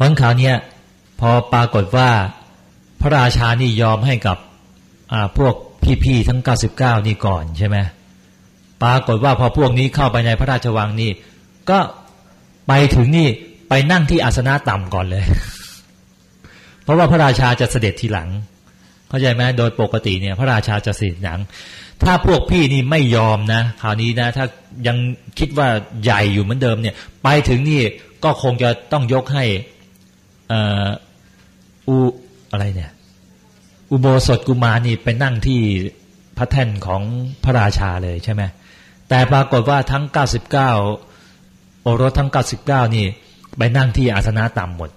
วันข่าวนี้พอปรากฏว่า พระราชานี่ยอมให้กับพวกพี่ๆทั้ง 99 นี่ก่อนใช่ไหมปรากฏว่าพอพวกนี้เข้าไปในพระราชวังนี่ ก็ไปถึงนี่ไปนั่งที่อาสนะต่ำก่อนเลย เพราะว่าพระราชาจะเสด็จทีหลัง เข้าใจไหมโดยปกติเนี่ย พระราชาจะเสด็จหลัง ถ้าพวกพี่นี่ไม่ยอมนะคราวนี้นะ ถ้ายังคิดว่าใหญ่อยู่เหมือนเดิมเนี่ย ไปถึงนี่ก็คงจะต้องยกให้ อูอะไรเนี่ย อุโบสถกุมารนี่ไปนั่งที่พระแท่นของพระราชาเลยใช่ไหมแต่ปรากฏว่าทั้ง 99 โอรสทั้ง 99 นี่ไปนั่งที่อาสนะต่ำหมด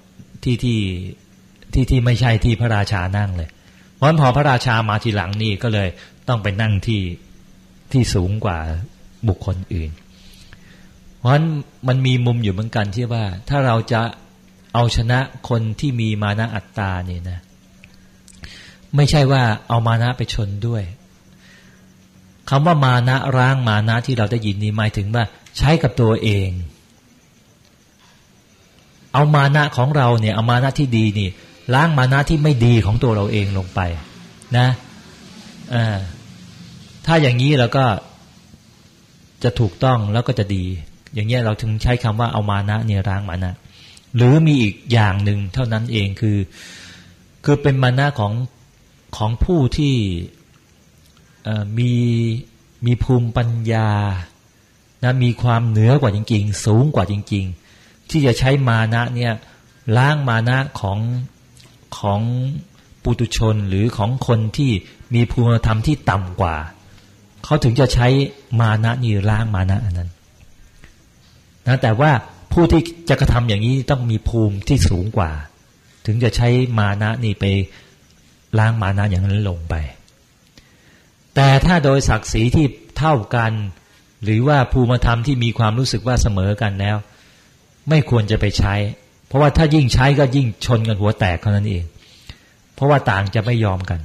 ที่ที่ที่ที่ไม่ใช่ที่พระราชานั่งเลยเพราะพอพระราชามาทีหลังนี่ก็เลยต้องไปนั่งที่ที่สูงกว่าบุคคลอื่น เพราะฉะนั้นมันมีมุมอยู่เหมือนกันที่ว่าถ้าเราจะ เอาชนะคนที่มีมานะอัตตาเนี่ยนะ ไม่ใช่ว่าเอามานะไปชนด้วยคำว่ามานะร้างมานะที่เราได้ยินนี้หมายถึงว่า ใช้กับตัวเอง เอามานะของเราเนี่ยเอามานะที่ดีนี่ ล้างมานะที่ไม่ดีของตัวเราเองลงไป นะอ่าถ้าอย่างนี้เราก็จะถูกต้องแล้วก็จะดี อย่างเงี้ยเราถึงใช้คำว่าเอามานะเนี่ยร้างมานะ หรือมีอีกอย่างหนึ่งเท่านั้นเองคือ คือเป็นมานะของของผู้ที่มีมีภูมิปัญญานะมีความเหนือกว่าจริง ๆ สูงกว่าจริง ๆ ที่จะใช้มานะเนี่ยล้างมานะของของปุตุชนหรือของคนที่มีภูมิธรรมที่ต่ำกว่า เขาถึงจะใช้มานะนี่ล้างมานะอันนั้นนะแต่ว่า ผู้ที่จะกระทำอย่างนี้ต้องมีภูมิที่สูงกว่า ถึงจะใช้มานะนี่ไปล้างมานะอย่างนั้นลงไป แต่ถ้าโดยศักดิ์ศรีที่เท่ากัน หรือว่าภูมิธรรมที่มีความรู้สึกว่าเสมอกันแล้ว ไม่ควรจะไปใช้ เพราะว่าถ้ายิ่งใช้ก็ยิ่งชนกันหัวแตกเท่านั้นเอง เพราะว่าต่างจะไม่ยอมกัน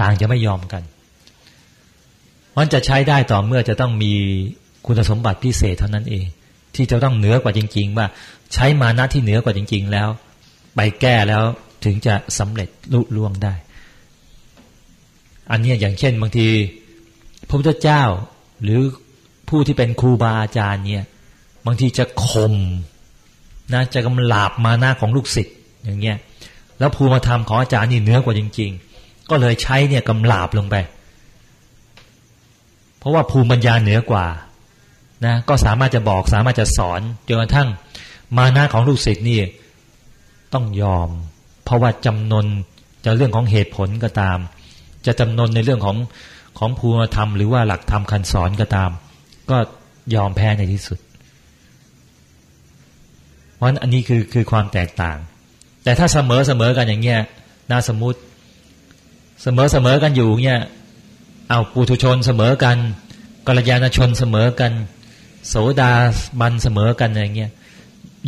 ต่างจะไม่ยอมกันมันจะใช้ได้ต่อเมื่อจะต้องมีคุณสมบัติพิเศษเท่านั้นเอง ที่จะต้องเหนือกว่าจริง ๆ ว่าใช้มานะที่เหนือกว่าจริง ๆ แล้ว ไปแก้แล้วถึงจะสำเร็จลุล่วงได้ อันนี้อย่างเช่นบางทีพระพุทธเจ้าหรือผู้ที่เป็นครูบาอาจารย์เนี่ยบางทีจะข่มนะจะกำลาบมาหน้าของลูกศิษย์อย่างเงี้ยแล้วภูมิธรรมของอาจารย์นี่เหนือกว่าจริง ๆ ก็เลยใช้เนี่ยกำลาบลงไป เพราะว่าภูมิปัญญาเหนือกว่า นะก็สามารถจะบอกสามารถจะสอนจนกระทั่งมาน้าของลูกศิษย์นี่ต้องยอม เพราะว่าจำนนจะเรื่องของเหตุผลก็ตาม จะจำนนในเรื่องของของภูมิธรรมหรือว่าหลักธรรมคันสอนก็ตาม ก็ยอมแพ้ในที่สุด เพราะอันนี้คือคือความแตกต่าง แต่ถ้าเสมอเสมอกันอย่างเงี้ยน่าสมมติเสมอเสมอกันอยู่เงี้ยเอาปุถุชนเสมอกันกัลยาณชนเสมอกัน โสดาบันเสมอกันอย่างเงี้ย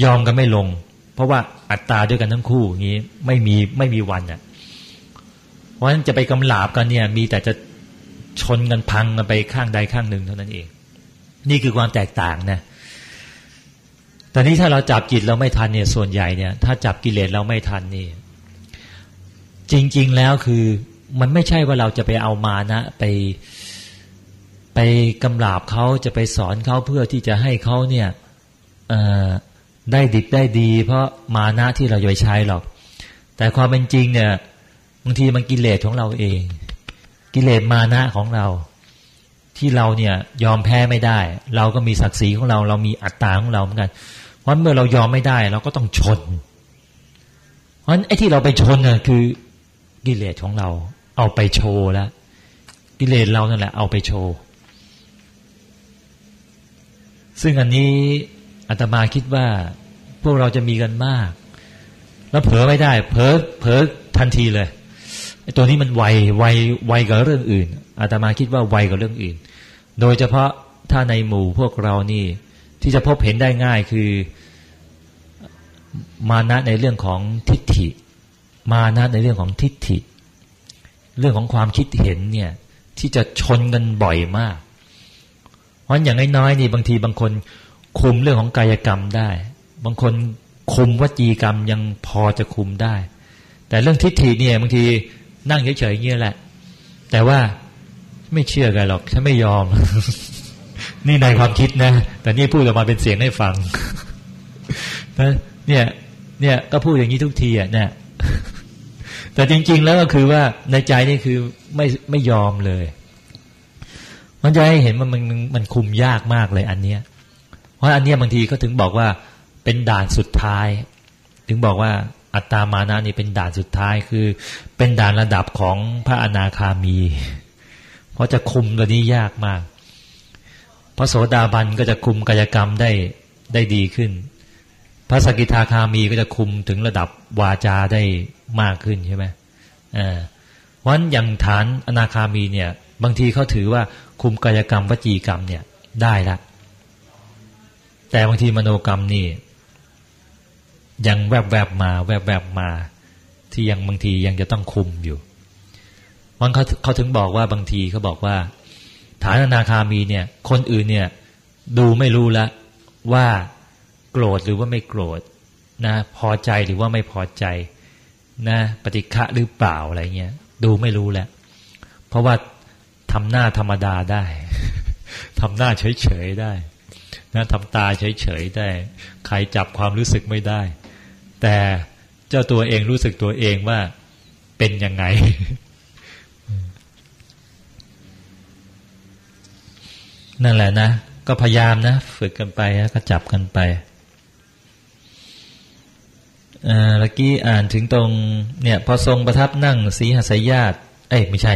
ยอมกันไม่ลง เพราะว่าอัตตาด้วยกันทั้งคู่อย่างนี้ไม่มีไม่มีวันอะ เพราะฉะนั้นจะไปกำลาบกันเนี่ย มีแต่จะชนกันพังกันไปข้างใดข้างหนึ่งเท่านั้นเอง นี่คือความแตกต่างนะแต่นี้ถ้าเราจับจิตเราไม่ทันเนี่ยส่วนใหญ่เนี่ย ถ้าจับกิเลสเราไม่ทันนี่จริง ๆแล้วคือมันไม่ใช่ว่าเราจะไปเอามานะ ไป ไปกำลาบเขาจะไปสอนเขาเพื่อที่จะให้เขาเนี่ยได้ดิบได้ดี เพราะมานะที่เราจะไปใช้หรอก แต่ความเป็นจริงเนี่ยบางทีมันกิเลสของเราเอง กิเลสมานะของเรา ที่เราเนี่ยยอมแพ้ไม่ได้ เราก็มีศักดิ์ศรีของเรา เรามีอัตตาของเราเหมือนกัน เพราะเมื่อเรายอมไม่ได้ เราก็ต้องชน เพราะฉะนั้นไอ้ที่เราไปชนน่ะคือกิเลสของเรา เอาไปโชว์แล้วกิเลสเรานั่นแหละเอาไปโชว์ ซึ่งอันนี้อาตมาคิดว่าพวกเราจะมีกันมาก แล้วเผลอไม่ได้ เผลอเผลอทันทีเลยตัวนี้มันไวไวไวกับเรื่องอื่นอาตมาคิดว่าไวกับเรื่องอื่น โดยเฉพาะถ้าในหมู่พวกเรานี่ ที่จะพบเห็นได้ง่ายคือ มานะในเรื่องของทิฏฐิ มานะในเรื่องของทิฏฐิ เรื่องของความคิดเห็นเนี่ย ที่จะชนกันบ่อยมาก เพราะอย่างน้อยๆนี่บางทีบางคนคุมเรื่องของกายกรรมได้ บางคนคุมวจีกรรมยังพอจะคุมได้ แต่เรื่องทิฏฐิเนี่ยบางทีนั่งเฉยๆเงี้ยแหละ แต่ว่าไม่เชื่อกันหรอกฉันไม่ยอม นี่ในความคิดนะ แต่นี่พูดออกมาเป็นเสียงให้ฟังนะเนี่ย เนี่ยก็พูดอย่างนี้ทุกทีอะเนี่ยแต่จริง ๆ แล้วก็คือว่าในใจนี่คือไม่ไม่ยอมเลย มันจะให้เห็นมันมันมันคุมยากมากเลยอันเนี้ย เพราะอันเนี้ยบางทีก็ถึงบอกว่าเป็นด่านสุดท้าย ถึงบอกว่าอัตตามานะนี่เป็นด่านสุดท้ายคือ เป็นด่านระดับของพระอนาคามี เพราะจะคุมตัวนี้ยากมาก พระโสดาบันก็จะคุมกายกรรมได้ได้ดีขึ้น พระสกิทาคามีก็จะคุมถึงระดับวาจาได้มากขึ้นใช่ไหมอ่าวันอย่างฐานอนาคามีเนี่ย บางทีเขาถือว่า คุมกายกรรมวจีกรรมเนี่ยได้ละแต่บางทีมโนกรรมนี่ ยังแวบแวบมา แวบแวบมา ที่ยังบางทียังจะต้องคุมอยู่วันเขาเขาถึงบอกว่าบางทีเขาบอกว่าฐานอนาคามีเนี่ย คนอื่นเนี่ย ดูไม่รู้ละว่าโกรธหรือว่าไม่โกรธนะพอใจหรือว่าไม่พอใจนะปฏิฆะหรือเปล่าอะไรเงี้ยดูไม่รู้แล้วเพราะว่า ทำหน้าธรรมดาได้ทำหน้าเฉยๆได้นะทำตาเฉยๆได้ ใครจับความรู้สึกไม่ได้ แต่เจ้าตัวเองรู้สึกตัวเองว่าเป็นยังไง นั่นแหละนะ ก็พยายามนะ ฝึกกันไปก็จับกันไปเมื่อกี้อ่านถึงตรงเนี่ย พอทรงประทับนั่งสีหสยาตเอ้ยไม่ใช่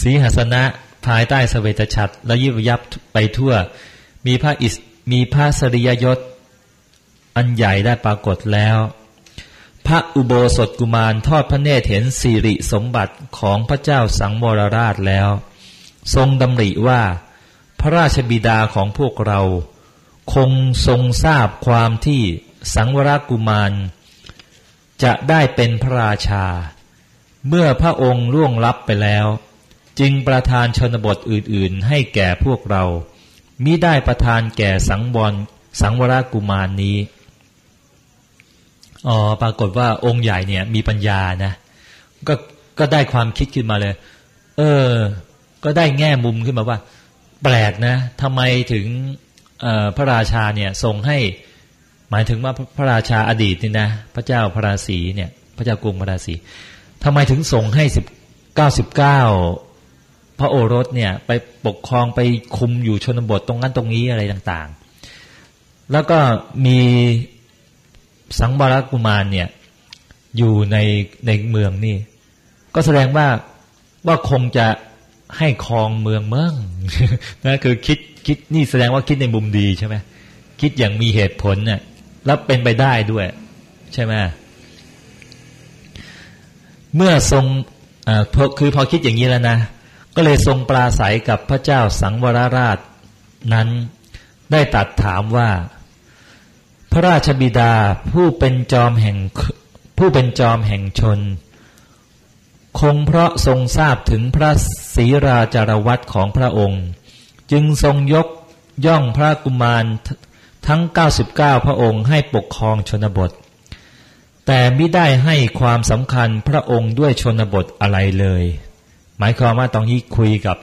สีหสนะภายใต้สเวตฉัตรแล้วยิบยับไปทั่ว มีพระอิสมีพระสริยยศ อันใหญ่ได้ปรากฏแล้ว พระอุโบสถกุมารทอดพระเนตรเห็นสิริสมบัติของพระเจ้าสังวรราชแล้ว ทรงดำริว่า พระราชบิดาของพวกเรา คงทรงทราบความที่สังวรกุมาร จะได้เป็นพระราชา เมื่อพระองค์ล่วงลับไปแล้ว จึงประทานชนบทอื่นๆ ให้แก่พวกเรา มิได้ประทานแก่สังวรสังวรกุมารนนี้อ๋อปรากฏว่าองค์ใหญ่เนี่ยมีปัญญานะก็ก็ได้ความคิดขึ้นมาเลย เออ ก็ได้แง่มุมขึ้นมาว่า แปลกนะทำไมถึงพระราชาเนี่ยทรงให้ หมายถึงว่าพระราชาอดีตนี่นะพระเจ้าพระราศีเนี่ย พระเจ้ากรุงพระราศีทำไมถึงส่งให้สิบเก้าสิบเก้า พระโอรสเนี่ยไปปกครองไปคุมอยู่ชนบทตรงนั้นตรงนี้อะไรต่างๆ แล้วก็มีสังบารกุมารเนี่ยอยู่ในในเมืองนี่ ก็แสดงว่าว่าคงจะให้ครองเมืองเมืองนะคือคิดคิดนี่แสดงว่าคิดในมุมดีใช่ไหมคิดอย่างมีเหตุผลเนี่ยแล้วเป็นไปได้ด้วย ใช่ไหมเมื่อทรงอ่าคือพอคิดอย่างนี้แล้วนะ ก็เลยทรงปราศัยกับพระเจ้าสังวรราชนั้นได้ตัดถามว่า พระราชบิดาผู้เป็นจอมแห่งผู้เป็นจอมแห่งชน คงเพราะทรงทราบถึงพระศรีราจารวัตของพระองค์ จึงทรงยกย่องพระกุมารทั้ง 99 พระองค์ให้ปกครองชนบท แต่ไม่ได้ให้ความสำคัญพระองค์ด้วยชนบทอะไรเลย หมายความว่าตอนนี้คุยกับ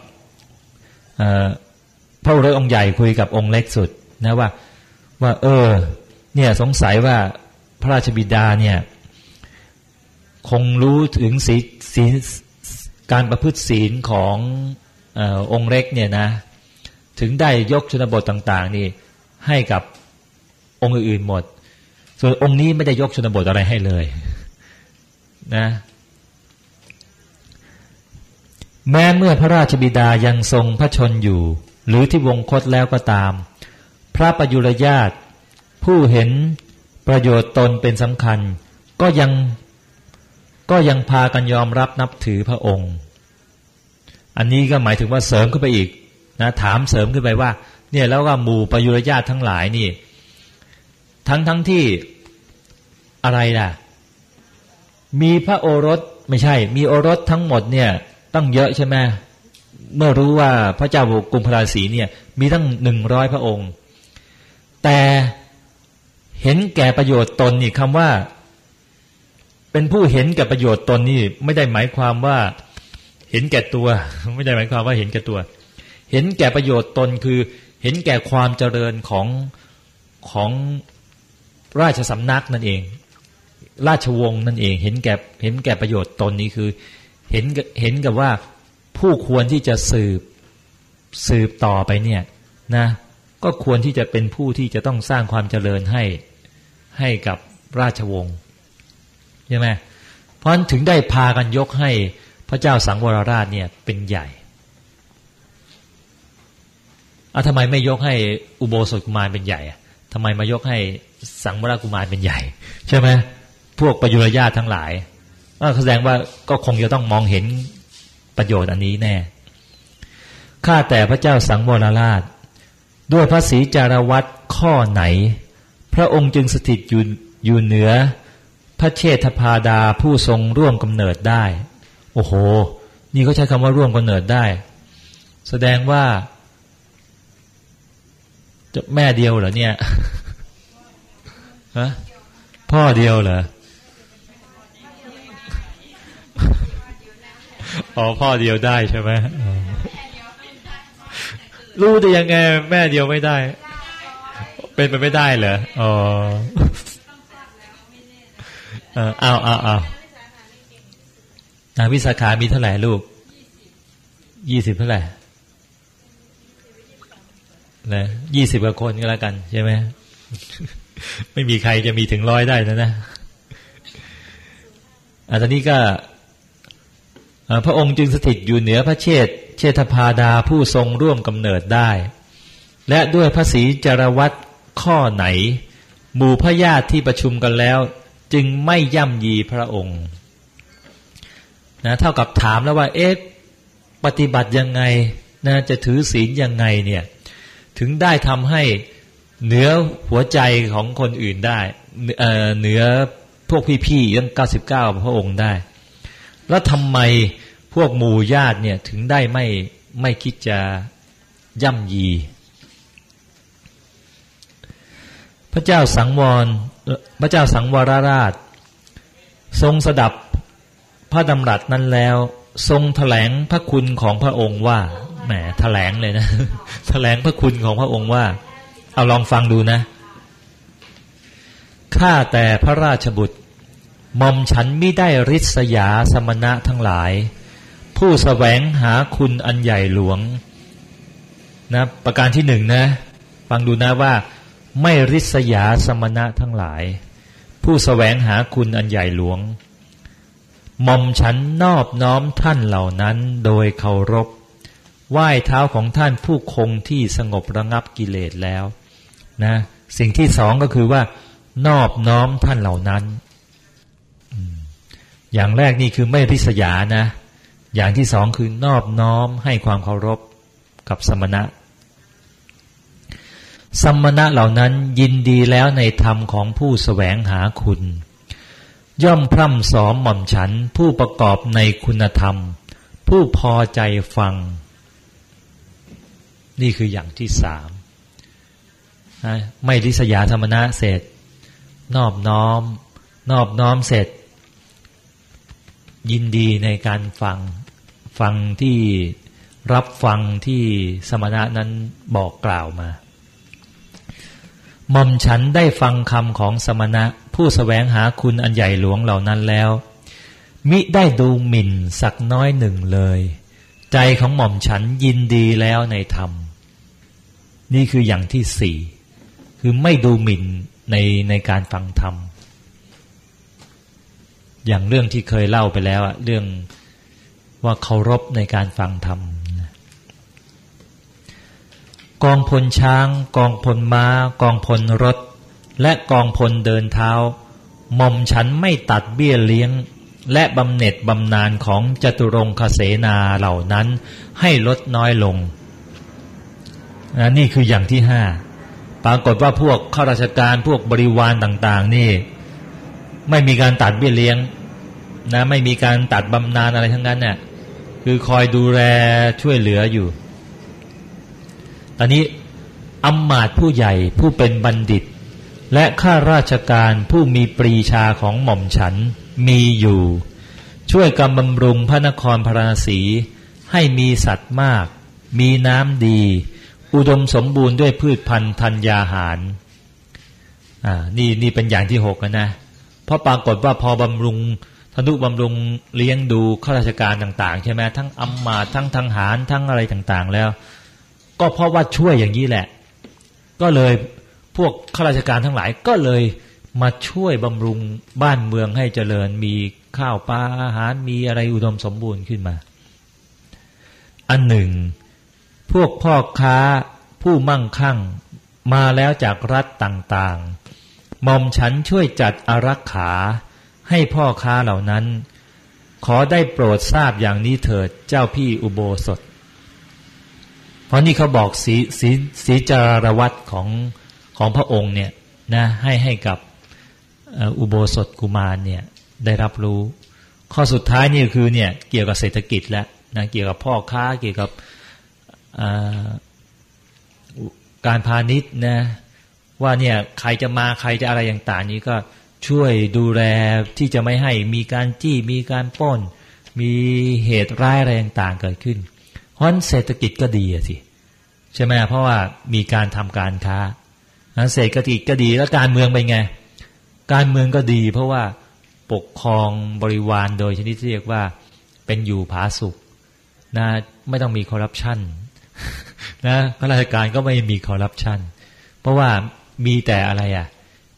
พระฤาษีองค์ใหญ่คุยกับองค์เล็กสุดนะว่าว่า เออ เนี่ยสงสัยว่าพระราชบิดาเนี่ย คงรู้ถึงศีลการประพฤติศีลของอองค์เล็กเนี่ยนะ ถึงได้ยกชนบทต่าง ๆ นี่ ให้กับองค์อื่นๆหมด ส่วนองค์นี้ไม่ได้ยกชนบทอะไรให้เลย นะ แม้เมื่อพระราชบิดายังทรงพระชนอยู่ หรือที่วงคตแล้วก็ตาม พระประยุรญาติผู้เห็นประโยชน์ตนเป็นสำคัญ ก็ยังก็ยังพากันยอมรับนับถือพระองค์ อันนี้ก็หมายถึงว่าเสริมขึ้นไปอีกนะถามเสริมขึ้นไปว่า เนี่ยแล้วว่าหมู่ประยุรญาติทั้งหลายนี่ ทั้งทั้งที่อะไรล่ะ มีพระโอรสไม่ใช่ มีโอรสทั้งหมดเนี่ย ตั้งเยอะใช่ไหมเมื่อรู้ว่าพระเจ้าบุกุมพราศีเนี่ยมีตั้งหนึ่งร้อยพระองค์ แต่เหเห็นแก่ประโยชน์ตนนี่คำว่า เป็นผู้เห็นแก่ประโยชน์ตนนี่ไม่ได้หมายความว่า เห็นแก่ตัว ไม่ได้หมายความว่าเห็นแก่ตัว เห็นแก่ประโยชน์ตนคือ เห็นแก่ความเจริญของของราชสำนักนั่นเอง ราชวงศ์นั่นเอง เห็นแก่เห็นแก่ประโยชน์ตนนี้คือ เห็นเห็นกับว่าผู้ควรที่จะสืบสืบต่อไปเนี่ยนะก็ควรที่จะเป็นผู้ที่จะต้องสร้างความเจริญให้ให้กับราชวงศ์ใช่ไหมเพราะถึงได้พากันยกให้พระเจ้าสังวรราชเนี่ยเป็นใหญ่อะทำไมไม่ยกให้อุโบสถกุมารเป็นใหญ่อะทำไมมายกให้สังวรกุมารเป็นใหญ่ ใช่ไหมพวกประยุรญาตทั้งหลาย แสดงว่าก็คงจะต้องมองเห็นประโยชน์อันนี้แน่ ข้าแต่พระเจ้าสังวรราช ด้วยพระศรีจารวัตรข้อไหน พระองค์จึงสถิตอยู่อยู่เหนือ พระเชษฐพาดาผู้ทรงร่วมกำเนิดได้ โอ้โห นี่เขาใช้คำว่าร่วมกำเนิดได้ แสดงว่าจะแม่เดียวเหรอเนี่ยฮะพ่อเดียวเหรอ อ๋อพ่อเดียวได้ใช่ไหมรู้ได้ยังไงแม่เดียวไม่ได้ เป็นไปไม่ได้เหรออ๋อเออเอาเอาเอานางวิสาขามีเท่าไหร่ลูกยี่สิบเท่าไหร่นะยี่สิบกว่าคนก็แล้วกันใช่ไหมไม่มีใครจะมีถึงร้อยได้นะนะอันนี้ก็ พระองค์จึงสถิตอยู่เหนือพระเชษเชษฐพาดาผู้ทรงร่วมกำเนิดได้ และด้วยพระศรีจารวัตข้อไหน หมู่พระญาติที่ประชุมกันแล้ว จึงไม่ย่ำยีพระองค์นะเท่ากับถามแล้วว่าเอ๊ะปฏิบัติยังไงนะจะถือศีลยังไงเนี่ยถึงได้ทำให้เหนือหัวใจของคนอื่นได้ เหนือพวกพี่ๆยังเก้าสิบเก้าพระองค์ได้ แล้วทำไมพวกหมู่ญาติเนี่ยถึงได้ไม่ไม่คิดจะย่ำยี พระเจ้าสังวรพระเจ้าสังวรราช ทรงสดับพระดำรัสนั้นแล้ว ทรงถแถลงพระคุณของพระองค์ว่าแหมถแถลงเลยนะถแถลงพระคุณของพระองค์ว่า เอาลองฟังดูนะข้าแต่พระราชบุตร มอมฉันไม่ได้ริษยาสมณะทั้งหลาย ผู้สแสวงหาคุณอันใหญ่หลวงนะประการที่หนึ่งนะ ฟังดูนะว่า ไม่ริษยาสมณะทั้งหลาย ผู้สแสวงหาคุณอันใหญ่หลวงมอมฉันนอบน้อมท่านเหล่านั้นโดยเคารพไหว้เท้าของท่านผู้คงที่สงบระงับกิเลสแล้วนะสิ่งที่สองก็คือว่านอบน้อมท่านเหล่านั้น อย่างแรกนี่คือไม่พิษยานะ อย่างที่สองคือนอบน้อมให้ความเคารพกับสมณะ สมณะเหล่านั้นยินดีแล้วในธรรมของผู้สแสวงหาคุณ ย่อมพร่ำสอมหม่อมฉันผู้ประกอบในคุณธรรม ผู้พอใจฟัง นี่คืออย่างที่สามไม่ริษยาธรรมณะเสร็จ นอบน้อม นอบน้อมเสร็จ ยินดีในการฟังฟังที่รับฟังที่สมณะนั้นบอกกล่าวมาหม่อมฉันได้ฟังคำของสมณะ ผู้สแสวงหาคุณอันใหญ่หลวงเหล่านั้นแล้ว มิได้ดูหมิ่นสักน้อยหนึ่งเลย ใจของหม่อมฉันยินดีแล้วในธรรม นี่คืออย่างที่สี่คือไม่ดูหมิ่นในในการฟังธรรม อย่างเรื่องที่เคยเล่าไปแล้วอะเรื่องว่าเคารพในการฟังธรรมกองพลช้าง กองพลม้า กองพลรถ และกองพลเดินเท้าหม่อมฉันไม่ตัดเบี้ยเลี้ยง และบำเหน็จบำนาญของจตุรงคเสนาเหล่านั้นให้ลดน้อยลงนี่คืออย่างที่ห้าปรากฏว่าพวกข้าราชการพวกบริวารต่าง ๆ นี่ ไม่มีการตัดเบี้ยเลี้ยง นะไม่มีการตัดบำนาญอะไรทั้งนั้นเนี่ยคือคอยดูแลช่วยเหลืออยู่ ตอนนี้อำมาตย์ผู้ใหญ่ผู้เป็นบัณฑิต และข้าราชการผู้มีปรีชาของหม่อมฉันมีอยู่ ช่วยกำบำรุงพระนครพระนศีให้มีสัตว์มาก มีน้ำดี อุดมสมบูรณ์ด้วยพืชพันธุ์ธัญญาหารอ่านี่นี่เป็นอย่างที่หกนะ เพราะปรากฏว่าพอบำรุง ธนุบำรุงเลี้ยงดูข้าราชการต่าง ๆ ใช่ไหมทั้งอำมาทั้งทางหารทั้งอะไรต่างๆ แล้ว ก็เพราะว่าช่วยอย่างนี้แหละ ก็เลยพวกข้าราชการทั้งหลายก็เลยมาช่วยบำรุงบ้านเมืองให้เจริญมีข้าวปลาอาหารมีอะไรอุดมสมบูรณ์ขึ้นมา อันหนึ่ง พวกพ่อค้าผู้มั่งคั่งมาแล้วจากรัฐต่างๆ มอมฉันช่วยจัดอารักขา ให้พ่อค้าเหล่านั้น ขอได้โปรดทราบอย่างนี้เถิดเจ้าพี่อุโบสถ เพราะนี่เขาบอกสีสีสีจารวัตของของพระองค์เนี่ยนะให้ให้กับอุโบสถกุมารเนี่ยได้รับรู้ ข้อสุดท้ายนี่คือเนี่ยเกี่ยวกับเศรษฐกิจแล้วนะเกี่ยวกับพ่อค้าเกี่ยวกับการพาณิชย์นะว่าเนี่ยใครจะมาใครจะอะไรต่างนี้ก็ ช่วยดูแลที่จะไม่ให้มีการจี้มีการป้น มีเหตุร้ายอะไรต่างๆเกิดขึ้นเพราะเศรษฐกิจก็ดีสิใช่ไหมเพราะว่ามีการทำการค้าเศรษฐกิจก็ดีแล้วการเมืองเป็นไง การเมืองก็ดี เพราะว่าปกครองบริวารโดยชนิดที่เรียกว่าเป็นอยู่ผาสุกนะไม่ต้องมีคอร์รัปชันนะข้าราชการก็ไม่มีคอร์รัปชันเพราะว่ามีแต่อะไรอะ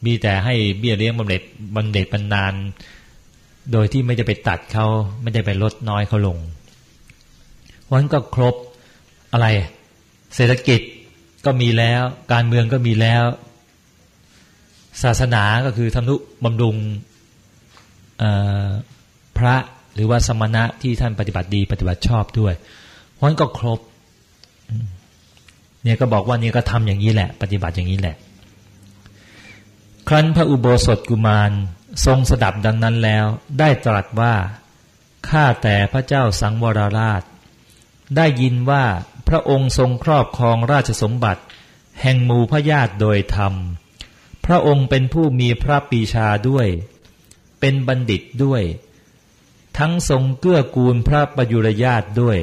มีแต่ให้เบี้ยเลี้ยงบำเหน็จบำเหน็จบรรนาน โดยที่ไม่จะไปตัดเขาไม่ได้ไปลดน้อยเขาลงวันก็ครบอะไร เศรษฐกิจก็มีแล้ว การเมืองก็มีแล้ว ศาสนาก็คือทำนุบำรุงพระหรือว่าสมณะที่ท่านปฏิบัติดีปฏิบัติชอบด้วยวันก็ครบเนี่ยก็บอกว่านี่ก็ทำอย่างนี้แหละ ปฏิบัติอย่างนี้แหละ ครั้นพระอุโบสถกุมารทรงสดับดังนั้นแล้ว ได้ตรัสว่า ข้าแต่พระเจ้าสังวรราช ได้ยินว่าพระองค์ทรงครอบครองราชสมบัติ แห่งมูพระญาติโดยธรรม พระองค์เป็นผู้มีพระปีชาด้วย เป็นบัณฑิตด้วย ทั้งทรงเกื้อกูลพระประยุรญาติด้วย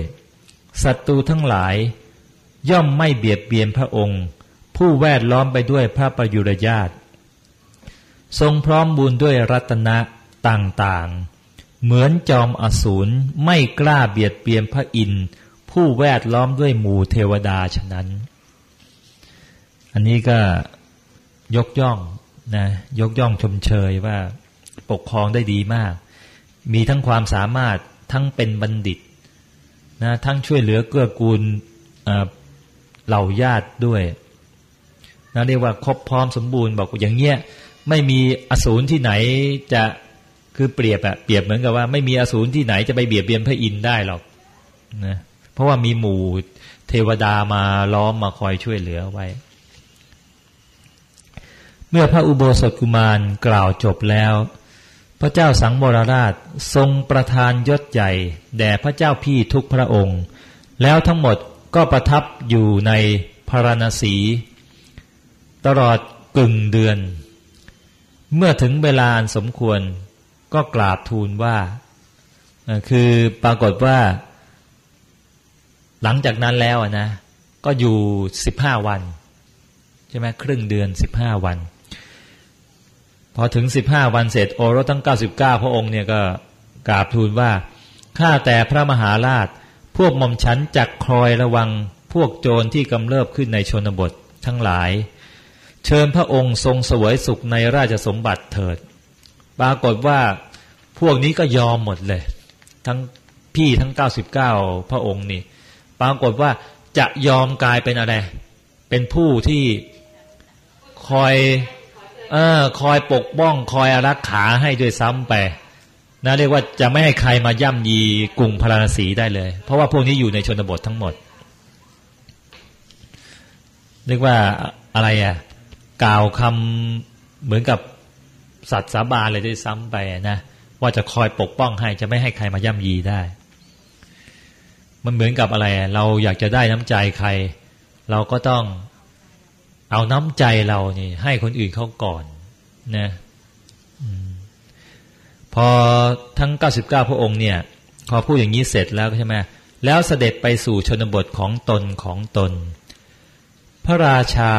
ศัตรูทั้งหลาย ย่อมไม่เบียดเบียนพระองค์ ผู้แวดล้อมไปด้วยพระประยุรญาติ ทรงพร้อมบุญด้วยรัตนะต่างๆ เหมือนจอมอสูรไม่กล้าเบียดเบียนพระอินทร์ผู้แวดล้อมด้วยหมู่เทวดาฉะนั้น อันนี้ก็ยกย่องนะยกย่องชมเชยว่าปกครองได้ดีมาก มีทั้งความสามารถทั้งเป็นบัณฑิตนะทั้งช่วยเหลือเกื้อกูลเหล่าญาติด้วยนะเรียกว่าครบพร้อมสมบูรณ์บอกอย่างเงี้ย ไม่มีอสูรที่ไหนจะคือเปรียบอะเปรียบเหมือนกับว่า ไม่มีอสูรที่ไหนจะไปเบียดเบียนพระอินทร์ได้หรอกนะเพราะว่ามีหมู่เทวดามาล้อมมาคอยช่วยเหลือไว้ เมื่อพระอุโบสถกุมารกล่าวจบแล้ว พระเจ้าสังวรราชทรงประทานยศใหญ่แด่พระเจ้าพี่ทุกพระองค์ แล้วทั้งหมดก็ประทับอยู่ในพารณสี ตลอดกึ่งเดือน เมื่อถึงเวลาสมควรก็กราบทูลว่า คือปรากฏว่า หลังจากนั้นแล้วนะ ก็อยู่สิบห้าวันใช่ไหมครึ่งเดือนสิบห้าวัน พอถึงสิบห้าวันเสร็จโอรสทั้งเก้าสิบเก้าพระองค์เนี่ยก็กราบทูลว่าข้าแต่พระมหาราช พวกหม่อมฉันจักคอยระวังพวกโจรที่กำเริบขึ้นในชนบททั้งหลาย เชิญพระองค์ทรงสวยสุขในราชสมบัติเถิด ปรากฏว่าพวกนี้ก็ยอมหมดเลย ทั้งพี่ทั้งเก้าสิบเก้าพระองค์นี่ ปรากฏว่าจะยอมกลายเป็นอะไร เป็นผู้ที่คอยเออคอยปกป้องคอยอรักขาให้ด้วยซ้ำไปนะเรียกว่าจะไม่ให้ใครมาย่ำยีกรุงพาราณสีได้เลย เพราะว่าพวกนี้อยู่ในชนบททั้งหมดเรียกว่าอะไรอะ กล่าวคำเหมือนกับสัตว์สาบานเลยด้วยซ้ำไปนะว่าจะคอยปกป้องให้จะไม่ให้ใครมาย่ำยีได้ มันเหมือนกับอะไร เราอยากจะได้น้ำใจใคร เราก็ต้องเอาน้ำใจเรานี่ ให้คนอื่นเขาก่อนนะพอทั้ง 99 พระองค์เนี่ย พอพูดอย่างนี้เสร็จแล้วใช่ไหมแล้วเสด็จไปสู่ชนบทของตนของตน พระราชา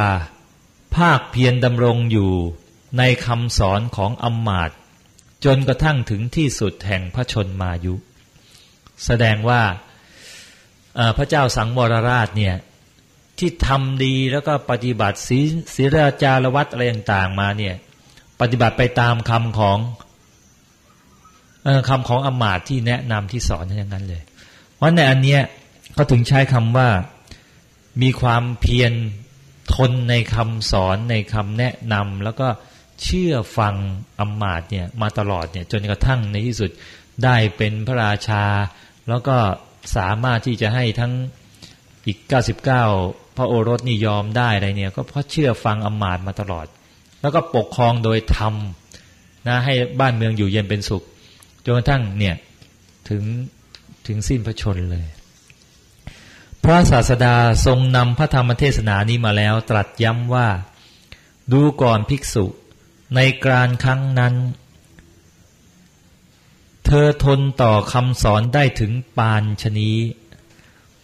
ภาคเพียรดำรงอยู่ในคำสอนของอมมาตจนกระทั่งถึงที่สุดแห่งพระชนมายุ แสดงว่าพระเจ้าสังวรราชเนี่ยที่ทำดีแล้วก็ปฏิบัติศีศีลจารวัตอะไรต่างๆมาเนี่ยปฏิบัติไปตามคำของคำของอมมาตที่แนะนำที่สอนอย่างนั้นเลยเพราะในอันเนี้ยก็ถึงใช้คำว่ามีความเพียร ทนในคำสอนในคำแนะนำแล้วก็เชื่อฟังอมมาตเนี่ยมาตลอดเนี่ยจนกระทั่งในที่สุดได้เป็นพระราชา แล้วก็สามารถที่จะให้ทั้งอีก 99 พระโอรสนี่ยอมได้อะไรเนี่ย ก็เพราะเชื่อฟังอมมาตมาตลอด แล้วก็ปกครองโดยธรรมนะให้บ้านเมืองอยู่เย็นเป็นสุขจนกระทั่งเนี่ยถึงถึงสิ้นพระชนเลย ระศาสดาทรงนำพระธรรมเทศนานี้มาแล้วตรัสย้ำว่า ดูก่อนภิกษุ ในการครั้งนั้น เธอทนต่อคำสอนได้ถึงปานชนี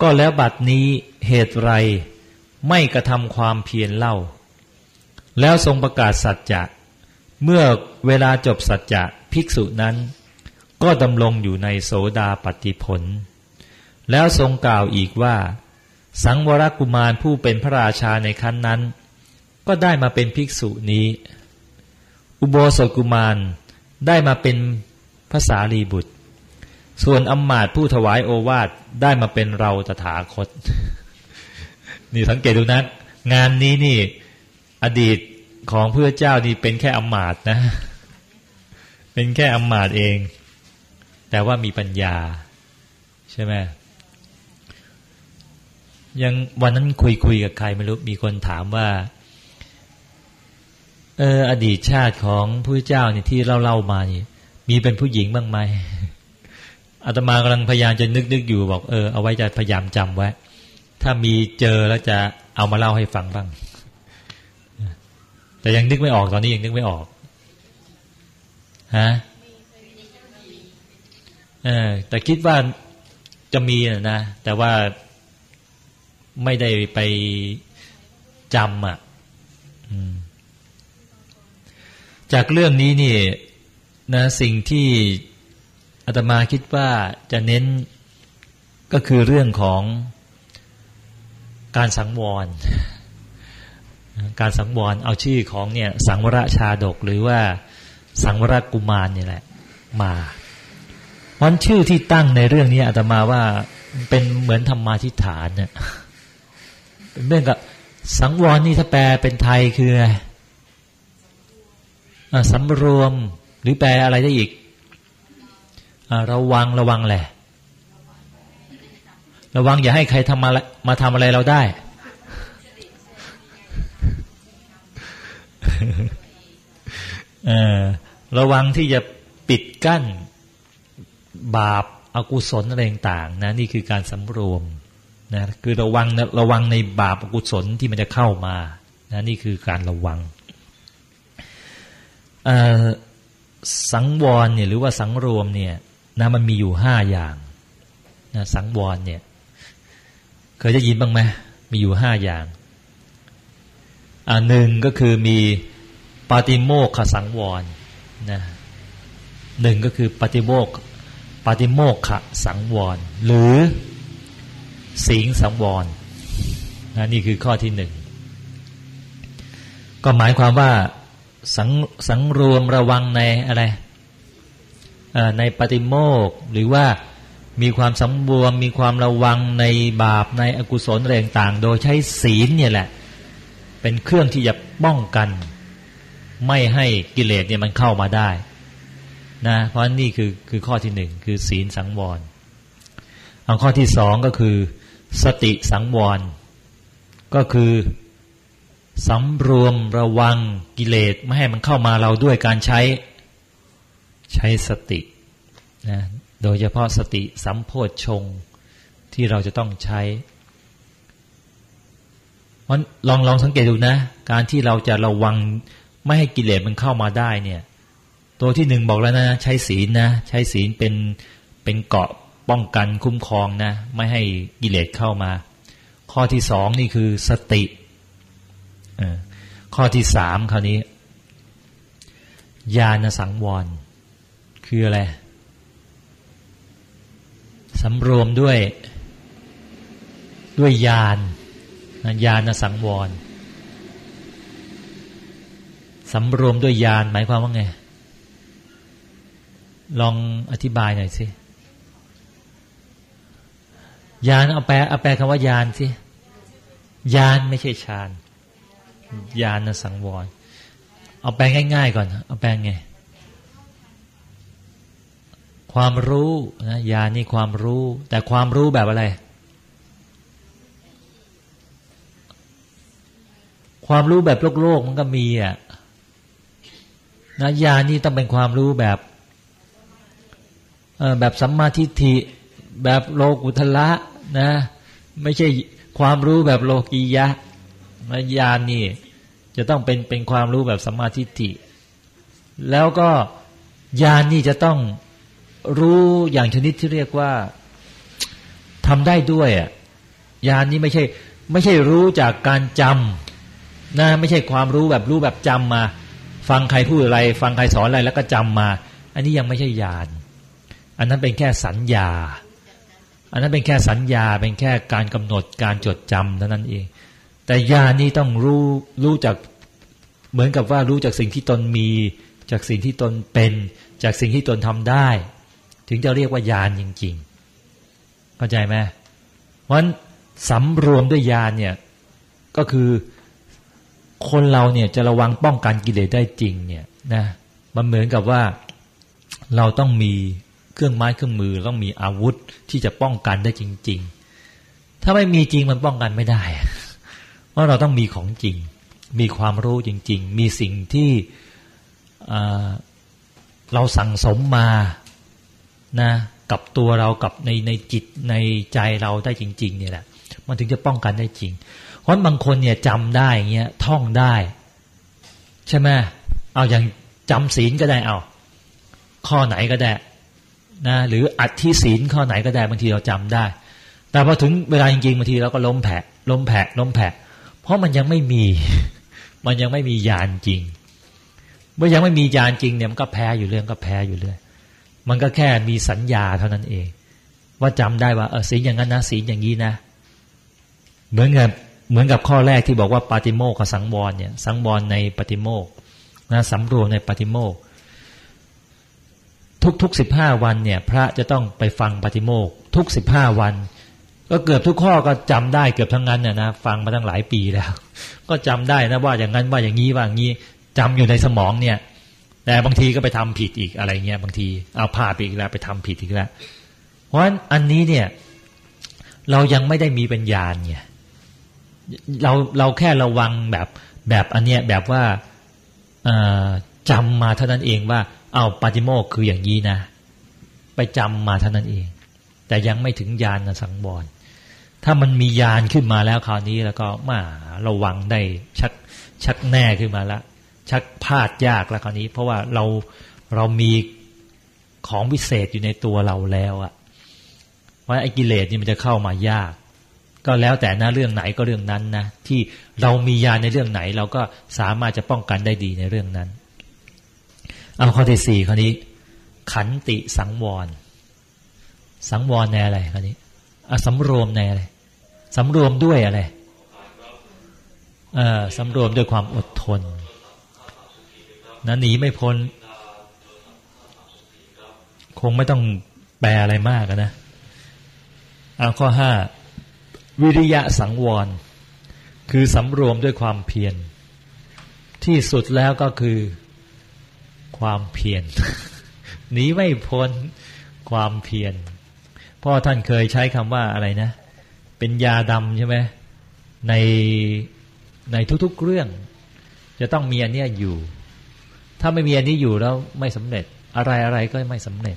ก็แล้วบัดนี้เหตุไรไม่กระทำความเพียรเล่า แล้วทรงประกาศสัจจะ เมื่อเวลาจบสัจจะภิกษุนั้น ก็ดำรงอยู่ในโสดาปฏิผล แล้วทรงกล่าวอีกว่า สังวรกุมารผู้เป็นพระราชาในครั้นนั้น ก็ได้มาเป็นภิกษุนี้ อุโบสถกุมารได้มาเป็นภาษาลีบุตร ส่วนอมมาตผู้ถวายโอวาทได้มาเป็นเราตถาคต นี่สังเกตดูนะงานนี้นี่อดีตของเพื่อเจ้านี่เป็นแค่อมมาตนะ เป็นแค่อมมาตเอง แต่ว่ามีปัญญา ใช่ไหม ยังวันนั้นคุยคุยกับใครไม่รู้มีคนถามว่า เออ อดีตชาติของผู้เจ้าเนี่ยที่เล่าเล่ามานี่มีเป็นผู้หญิงบ้างไหมอาตมากำลังพยายามจะนึกนึกอยู่บอกเออเอาไว้จะพยายามจำไว้ ถ้ามีเจอแล้วจะเอามาเล่าให้ฟังบ้าง แต่ยังนึกไม่ออกตอนนี้ยังนึกไม่ออกฮะเออแต่คิดว่าจะมีนะแต่ว่า ไม่ได้ไปจำอะจากเรื่องนี้นี่นะสิ่งที่อาตมาคิดว่าจะเน้นก็คือเรื่องของการสังวร การสังวร เอาชื่อของเนี่ย สังวรชาดกหรือว่าสังวรกุมารนี่แหละ มาวันชื่อที่ตั้งในเรื่องนี้อาตมาว่าเป็นเหมือนธรรมาทิฏฐานเนี่ย เป็นเรื่องกับสังวรนี่ถ้าแปลเป็นไทยคืออะไรสำรวมหรือแปลอะไรได้อีกระวังระวังแหละ ระวังอย่าให้ใครทำมามาทำอะไรเราได้ ระวังที่จะปิดกั้น บาปอากุศลอะไรต่างนะ นี่คือการสำรวม นะคือระวังระวังในบาปอกุศลที่มันจะเข้ามานะนี่คือการระวังสังวรเนี่ยหรือว่าสังรวมเนี่ยนะมันมีอยู่ห้าอย่างนะสังวรเนี่ยเคยจะยินบ้างไหมมีอยู่ห้าอย่างอ่าหนึ่งก็คือมีปาติโมกขสังวรนะหนึ่งก็คือปฏิโมกปฏิโมกขะสังวร หรือ สิงสังวรนะนี่คือข้อที่หนึ่งก็หมายความว่าสังสังรวมระวังในอะไรในปฏิโมกหรือว่ามีความสำรวมมีความระวังในบาปในอกุศลแรงต่างโดยใช้ศีลเนี่ยแหละ เป็นเครื่องที่จะป้องกัน ไม่ให้กิเลสเนี่ยมันเข้ามาได้นะเพราะนี่คือคือข้อที่หนึ่งคือศีลสังวรเอาข้อที่สองก็คือ สติสังวร ก็คือสำรวมระวังกิเลสไม่ให้มันเข้ามาเราด้วยการใช้ใช้สตินะโดยเฉพาะสติสัมโพชฌงที่เราจะต้องใช้เพราะลองลองสังเกตดูนะ การที่เราจะระวังไม่ให้กิเลสมันเข้ามาได้เนี่ย ตัวที่หนึ่งบอกแล้วนะ ใช้ศีลนะ ใช้ศีลเป็นเป็นเกาะ ป้องกันคุ้มครองนะ ไม่ให้กิเลสเข้ามา ข้อที่สองนี่คือสติข้อที่สามคราวนี้ ญาณสังวร คืออะไรสำรวมด้วยด้วยญาณญาณสังวรสำรวมด้วยญาณหมายความว่าไง ลองอธิบายหน่อยสิ ญาณเอาแปลเอาแปลคำว่าญาณสิญาณไม่ใช่ฌานญาณสังวร เอาแปลง่าย ๆ ก่อน เอาแปลไง ความรู้นะญาณนี่ความรู้ แต่ความรู้แบบอะไร ความรู้แบบโลกโลกมันก็มีอะนะญาณนี่ต้องเป็นความรู้แบบแบบสัมมาทิฏฐิแบบโลกุทละ นะ ไม่ใช่ความรู้แบบโลกียะญาณนี่ จะต้องเป็นเป็นความรู้แบบสัมมาทิฏฐิแล้วก็ญาณนี่จะต้องรู้อย่างชนิดที่เรียกว่าทำได้ด้วยอะญาณนี่ไม่ใช่ ไม่ใช่รู้จากการจำนะไม่ใช่ความรู้แบบรู้แบบจำมา ฟังใครพูดอะไร ฟังใครสอนอะไรแล้วก็จำมา อันนี้ยังไม่ใช่ญาณอันนั้นเป็นแค่สัญญา อันนั้นเป็นแค่สัญญาเป็นแค่การกำหนดการจดจำเท่านั้นเอง แต่ญาณนี้ต้องรู้รู้จากเหมือนกับว่ารู้จากสิ่งที่ตนมี จากสิ่งที่ตนเป็น จากสิ่งที่ตนทำได้ ถึงจะเรียกว่าญาณจริง ๆ เข้าใจไหมเพราะฉะนั้นสำรวมด้วยญาณเนี่ยก็คือคนเราเนี่ยจะระวังป้องกันกิเลสได้จริงเนี่ยนะมันเหมือนกับว่าเราต้องมี เครื่องไม้เครื่องมือต้องมีอาวุธที่จะป้องกันได้จริง ๆ ถ้าไม่มีจริงมันป้องกันไม่ได้ว่าเราต้องมีของจริง มีความรู้จริง ๆ มีสิ่งที่เราสั่งสมมานะกับตัวเรากับในในจิตในใจเราได้จริง ๆ เนี่ยแหละ มันถึงจะป้องกันได้จริง เพราะบางคนเนี่ยจำได้เงี้ยท่องได้ ใช่ไหมเอาอย่างจำศีลก็ได้เอา ข้อไหนก็ได้ นะหรืออัดที่ศีลข้อไหนก็ได้บางทีเราจำได้ แต่พอถึงเวลาจริงๆบางทีเราก็ล้มแผลล้มแผลล้มแผลเพราะมันยังไม่มี มันยังไม่มียานจริง เมื่อยังไม่มียานจริงเนี่ยมันก็แพ้อยู่เรื่องก็แพ้อยู่เรื่อยมันก็แค่มีสัญญาเท่านั้นเอง ว่าจำได้ว่าเออศีลอย่างนั้นนะศีลอย่างนี้นะ เหมือนกับเหมือนกับข้อแรกที่บอกว่าปาติโมกกับสังวรเนี่ย สังวรในปฏิโมกนะสำรวมในปฏิโมก ทุกๆสิบห้าวันเนี่ย พระจะต้องไปฟังปฏิโมกทุกสิบห้าวัน ก็เกือบทุกข้อก็จำได้เกือบทั้งนั้นเนี่ยนะฟังมาตั้งหลายปีแล้ว ก็จำได้นะว่าอย่างนั้นว่าอย่างนี้ว่าอย่างนี้จำอยู่ในสมองเนี่ย แต่บางทีก็ไปทำผิดอีกอะไรเงี้ยบางทีเอาพาไปอีกแล้วไปทำผิดอีกแล้ว เพราะฉะนั้นอันนี้เนี่ย เรายังไม่ได้มีปัญญาเนี่ยเราเราแค่ระวังแบบแบบอันเนี้ยแบบว่าจำมาเท่านั้นเองว่า เอาปาจิโมกคืออย่างนี้นะ ไปจำมาเท่านั้นเอง แต่ยังไม่ถึงญาณสังวรถ้ามันมียานขึ้นมาแล้วคราวนี้แล้วก็มาระวังได้ชักชักแน่ขึ้นมาล้วชักพลาดยากแล้วคราวนี้ เพราะว่าเราเรามีของวิเศษอยู่ในตัวเราแล้วอะว่าไอ้กิเลสนี่มันจะเข้ามายาก ก็แล้วแต่นะเรื่องไหนก็เรื่องนั้นนะที่เรามียานในเรื่องไหน เราก็สามารถจะป้องกันได้ดีในเรื่องนั้น เอาข้อที่สี่ข้อนี้ ขันติสังวร สังวรในอะไรข้อนี้อสำรวมในอะไรสำรวมด้วยอะไรเออสำรวมด้วยความอดทนนะหนีไม่พ้น คงไม่ต้องแปลอะไรมากนะเอาข้อห้าวิริยะสังวร คือสำรวมด้วยความเพียรที่สุดแล้วก็คือ ความเพียรหนีไม่พ้นความเพียรพ่อท่านเคยใช้คำว่าอะไรนะ เป็นยาดำใช่ไหมในในทุกๆเรื่อง จะต้องมีอันนี้อยู่ ถ้าไม่มีอันนี้อยู่แล้วไม่สำเร็จ อะไรอะไรก็ไม่สำเร็จ